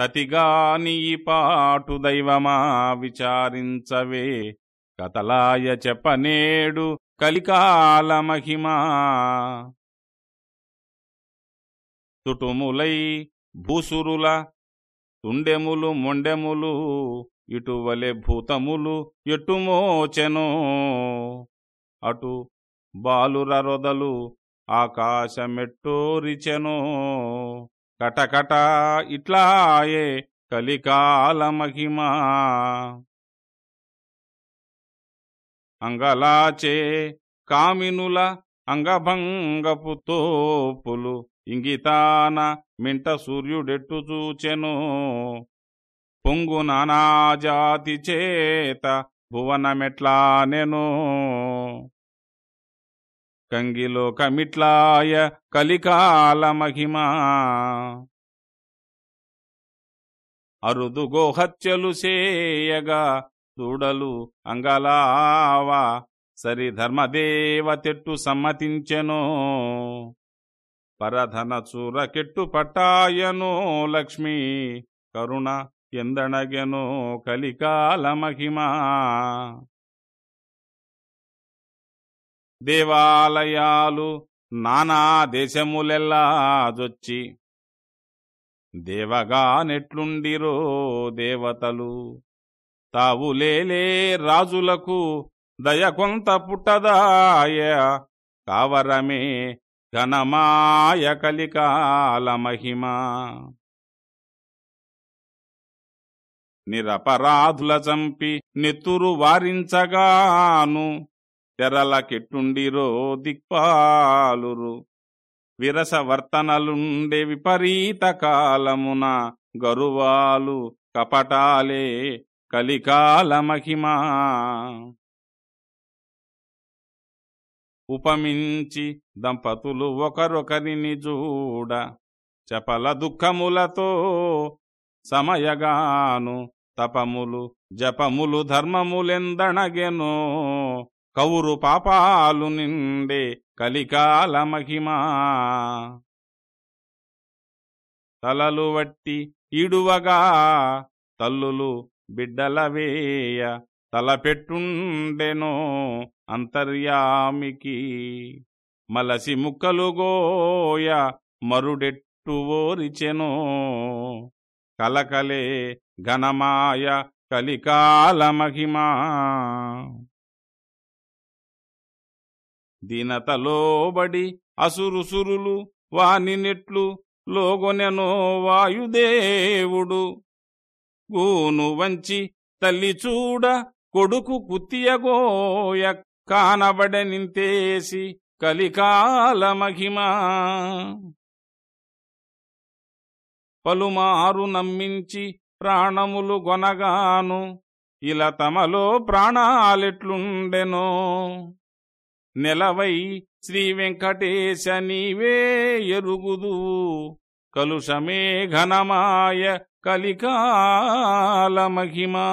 తతిగాని పాటు దైవమా విచారించవే. కతలాయ చెప్పనేడు కలికాల మహిమా. తుటుములై భూసురుల తుండెములు మొండెములు ఇటువలె భూతములు ఎటుమోచెనో అటు బాలుర రొదలు ఆకాశమెట్టోరిచెనో. కటకట ఇట్లాయే కలికాల మహిమా. అంగలాచే కామినుల అంగభంగపు తోపులు ఇంగితాన మింట సూర్యుడెట్టు చూచెను. పొంగు నానాజాతి చేత భువనమెట్లానెను కంగిలో కమిట్లాయ కలికాల మహిమా. అరుదుగో హత్యలు సేయగా దూడలు అంగలావా సరి ధర్మదేవ తెట్టు సమ్మతించెనో. పరధన చూరకెట్టు పట్టాయనో లక్ష్మీ కరుణ ఎందణగెనో కలికాల మహిమా. దేవాలయాలు నానా దేశములెల్లా జొచ్చి దేవగా నెట్లుండిరో దేవతలు తావులేలే రాజులకు దయ కొంత పుట్టదాయ కావరమే ఘనమాయ కలికాల మహిమా. నిరపరాధుల చంపి నెత్తురు వారించగాను తెరల కెట్టుండిరో దిక్పాలురు. విరసవర్తనలుండే విపరీత కాలమున గరువాలు కపటాలే కలికాల మహిమా. ఉపమించి దంపతులు ఒకరొకరిని చూడ చపల దుఃఖములతో సమయగాను తపములు జపములు ధర్మములెందణగెనో కౌరు పాపాలు నిండే కలికాల మహిమా. తలలు వట్టి ఇడువగా తల్లులు బిడ్డల వేయ తలపెట్టుండెనో అంతర్యామికి. మలసి ముక్కలుగోయ మరుడెట్టు ఓరిచెనో. కలకలే ఘనమాయ కలికాల మహిమా. దీనతలోబడి అసురుసురులు వాని నెట్లు లోగొనెనో వాయుదేవుడు. గూను వంచి తల్లి చూడ కొడుకు కుత్తియగోయ కానబడనింతేసి కలికాల మహిమా. పలుమారు నమ్మించి ప్రాణములు గొనగాను ఇలా తమలో ప్రాణాలెట్లుండెనో. నెలవై శ్రీ వెంకటేశ నీవే ఎరుగుదు. కలుషమే ఘనమాయ కలికాల మహిమా.